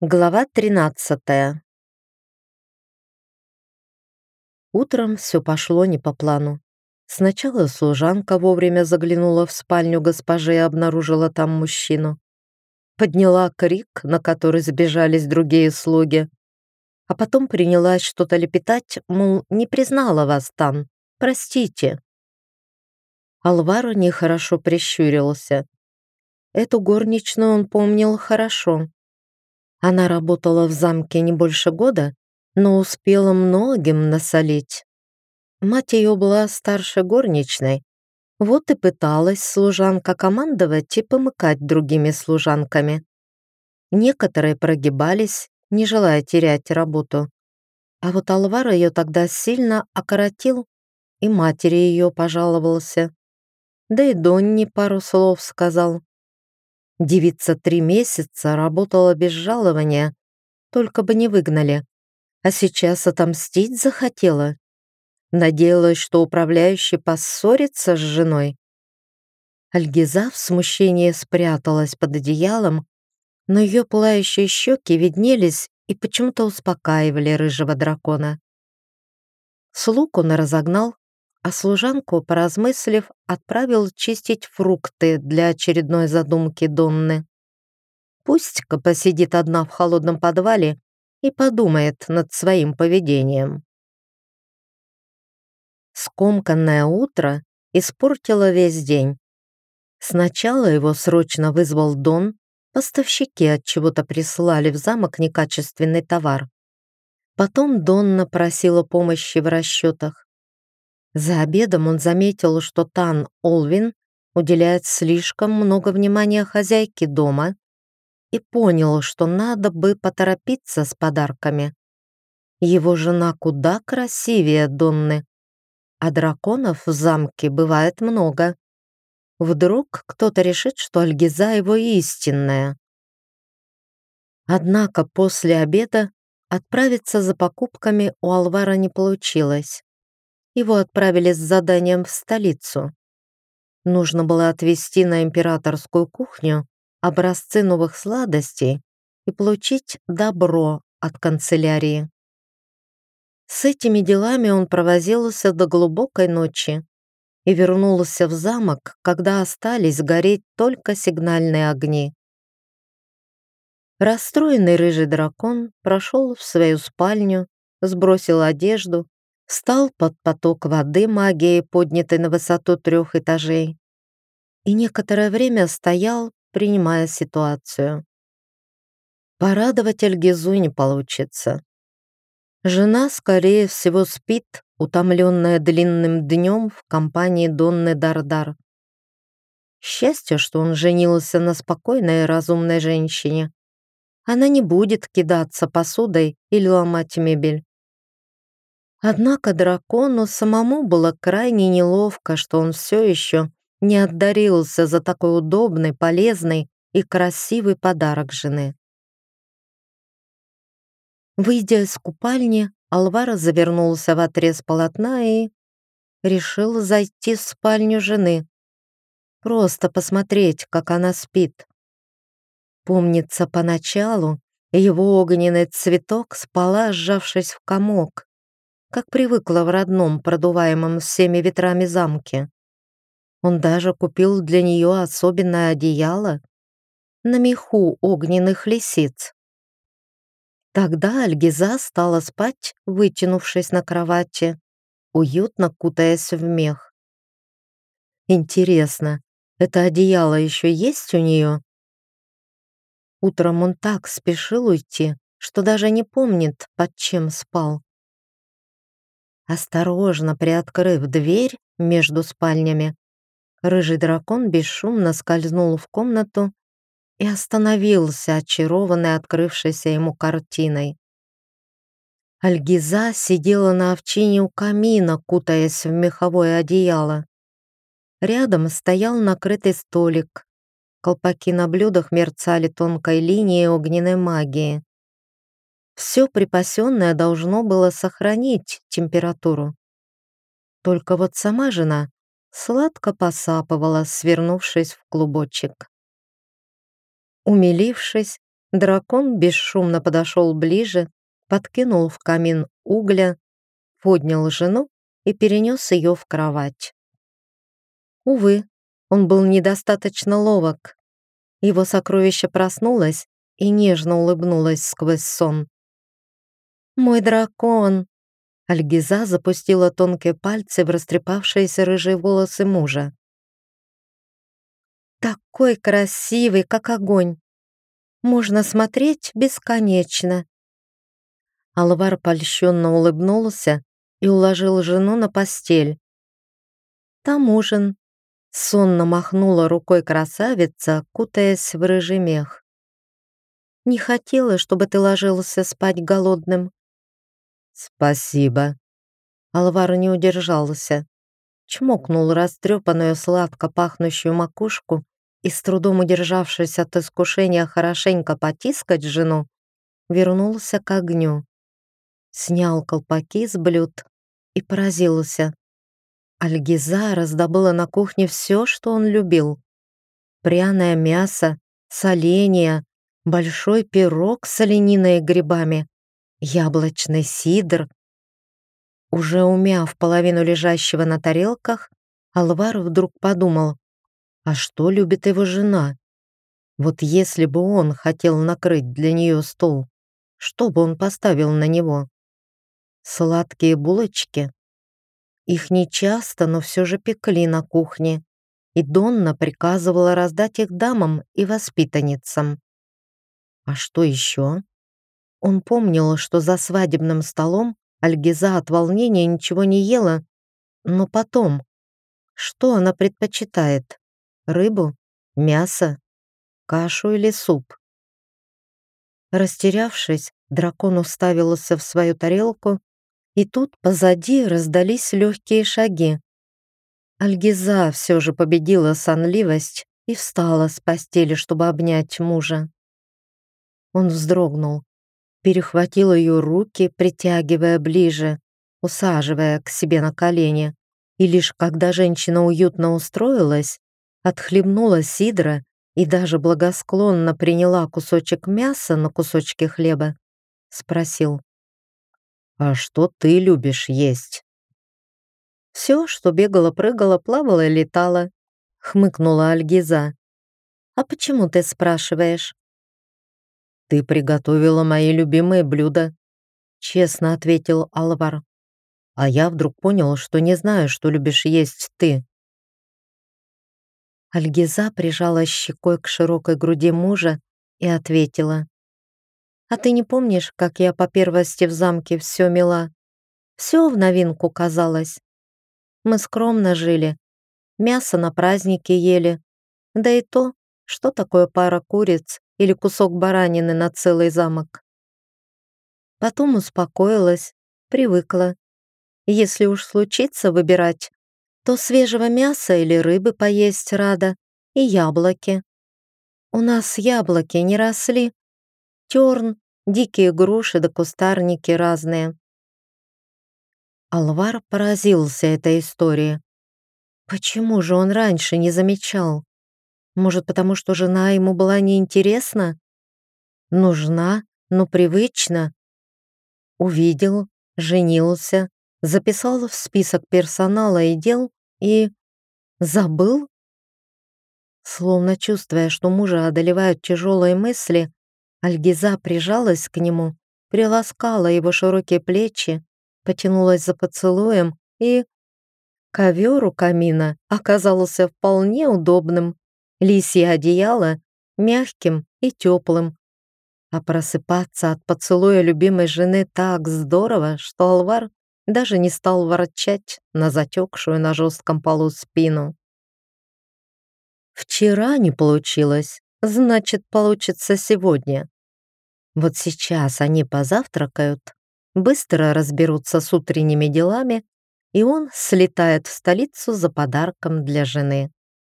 Глава 13 Утром все пошло не по плану. Сначала служанка вовремя заглянула в спальню госпожи и обнаружила там мужчину. Подняла крик, на который сбежались другие слуги. А потом принялась что-то лепетать, мол, не признала вас там, простите. Алваро нехорошо прищурился. Эту горничную он помнил хорошо. Она работала в замке не больше года, но успела многим насолить. Мать ее была старшей горничной, вот и пыталась служанка командовать и помыкать другими служанками. Некоторые прогибались, не желая терять работу. А вот Алвар ее тогда сильно окоротил и матери ее пожаловался. Да и Донни пару слов сказал. Девица три месяца работала без жалования, только бы не выгнали. А сейчас отомстить захотела. Надеялась, что управляющий поссорится с женой. Альгиза в смущении спряталась под одеялом, но ее пылающие щеки виднелись и почему-то успокаивали рыжего дракона. Слуг он разогнал, а служанку, поразмыслив, отправил чистить фрукты для очередной задумки Донны. Пусть-ка посидит одна в холодном подвале и подумает над своим поведением. Скомканное утро испортило весь день. Сначала его срочно вызвал Дон, поставщики от чего-то прислали в замок некачественный товар. Потом Донна просила помощи в расчетах. За обедом он заметил, что Тан Олвин уделяет слишком много внимания хозяйке дома и понял, что надо бы поторопиться с подарками. Его жена куда красивее Донны, а драконов в замке бывает много. Вдруг кто-то решит, что Альгиза его истинная. Однако после обеда отправиться за покупками у Алвара не получилось его отправили с заданием в столицу. Нужно было отвезти на императорскую кухню образцы новых сладостей и получить добро от канцелярии. С этими делами он провозился до глубокой ночи и вернулся в замок, когда остались гореть только сигнальные огни. Расстроенный рыжий дракон прошел в свою спальню, сбросил одежду встал под поток воды магии, поднятой на высоту трех этажей, и некоторое время стоял, принимая ситуацию. Порадовать Эльгизу не получится. Жена, скорее всего, спит, утомленная длинным днем в компании Донны Дардар. Счастье, что он женился на спокойной и разумной женщине. Она не будет кидаться посудой или ломать мебель. Однако дракону самому было крайне неловко, что он все еще не отдарился за такой удобный, полезный и красивый подарок жены. Выйдя из купальни, Алвара завернулся в отрез полотна и решил зайти в спальню жены. Просто посмотреть, как она спит. Помнится, поначалу его огненный цветок спала, сжавшись в комок как привыкла в родном, продуваемом всеми ветрами замке. Он даже купил для нее особенное одеяло на меху огненных лисиц. Тогда Альгиза стала спать, вытянувшись на кровати, уютно кутаясь в мех. Интересно, это одеяло еще есть у нее? Утром он так спешил уйти, что даже не помнит, под чем спал. Осторожно приоткрыв дверь между спальнями, рыжий дракон бесшумно скользнул в комнату и остановился, очарованный открывшейся ему картиной. Альгиза сидела на овчине у камина, кутаясь в меховое одеяло. Рядом стоял накрытый столик. Колпаки на блюдах мерцали тонкой линией огненной магии. Все припасенное должно было сохранить температуру. Только вот сама жена сладко посапывала, свернувшись в клубочек. Умилившись, дракон бесшумно подошел ближе, подкинул в камин угля, поднял жену и перенес ее в кровать. Увы, он был недостаточно ловок. Его сокровище проснулось и нежно улыбнулось сквозь сон. «Мой дракон!» Альгиза запустила тонкие пальцы в растрепавшиеся рыжие волосы мужа. «Такой красивый, как огонь! Можно смотреть бесконечно!» Алвар польщенно улыбнулся и уложил жену на постель. Там ужин. Сонно махнула рукой красавица, кутаясь в рыжий мех. «Не хотела, чтобы ты ложился спать голодным». «Спасибо». Алвар не удержался. Чмокнул растрепанную сладко пахнущую макушку и, с трудом удержавшись от искушения хорошенько потискать жену, вернулся к огню снял колпаки с блюд и поразился. Альгиза раздобыла на кухне все, что он любил. Пряное мясо, соленья, большой пирог с олениной и грибами, яблочный сидр. Уже умяв половину лежащего на тарелках, Алвар вдруг подумал, а что любит его жена? Вот если бы он хотел накрыть для нее стол, что бы он поставил на него? сладкие булочки. Их не часто, но все же пекли на кухне, и Донна приказывала раздать их дамам и воспитанницам. А что еще? Он помнил, что за свадебным столом Альгиза от волнения ничего не ела, но потом, что она предпочитает? Рыбу? Мясо? Кашу или суп? Растерявшись, дракон уставился в свою тарелку и тут позади раздались легкие шаги. Альгиза все же победила сонливость и встала с постели, чтобы обнять мужа. Он вздрогнул, перехватил ее руки, притягивая ближе, усаживая к себе на колени. И лишь когда женщина уютно устроилась, отхлебнула сидра и даже благосклонно приняла кусочек мяса на кусочке хлеба, спросил. «А что ты любишь есть?» «Все, что бегало, прыгало, плавало и летало», — хмыкнула Альгиза. «А почему ты спрашиваешь?» «Ты приготовила мои любимые блюда», — честно ответил Алвар. «А я вдруг понял, что не знаю, что любишь есть ты». Альгиза прижала щекой к широкой груди мужа и ответила. А ты не помнишь, как я по первости в замке все мела? Все в новинку казалось. Мы скромно жили, мясо на праздники ели. Да и то, что такое пара куриц или кусок баранины на целый замок. Потом успокоилась, привыкла. Если уж случится выбирать, то свежего мяса или рыбы поесть рада, и яблоки. У нас яблоки не росли, терн, дикие груши да кустарники разные. Алвар поразился этой историей. Почему же он раньше не замечал? Может, потому что жена ему была неинтересна? Нужна, но привычна. Увидел, женился, записал в список персонала и дел и... забыл? Словно чувствуя, что мужа одолевают тяжелые мысли, Альгиза прижалась к нему, приласкала его широкие плечи, потянулась за поцелуем и... Ковер у камина оказался вполне удобным, лисье одеяло мягким и теплым. А просыпаться от поцелуя любимой жены так здорово, что Алвар даже не стал ворчать на затекшую на жестком полу спину. Вчера не получилось, значит, получится сегодня. Вот сейчас они позавтракают, быстро разберутся с утренними делами, и он слетает в столицу за подарком для жены.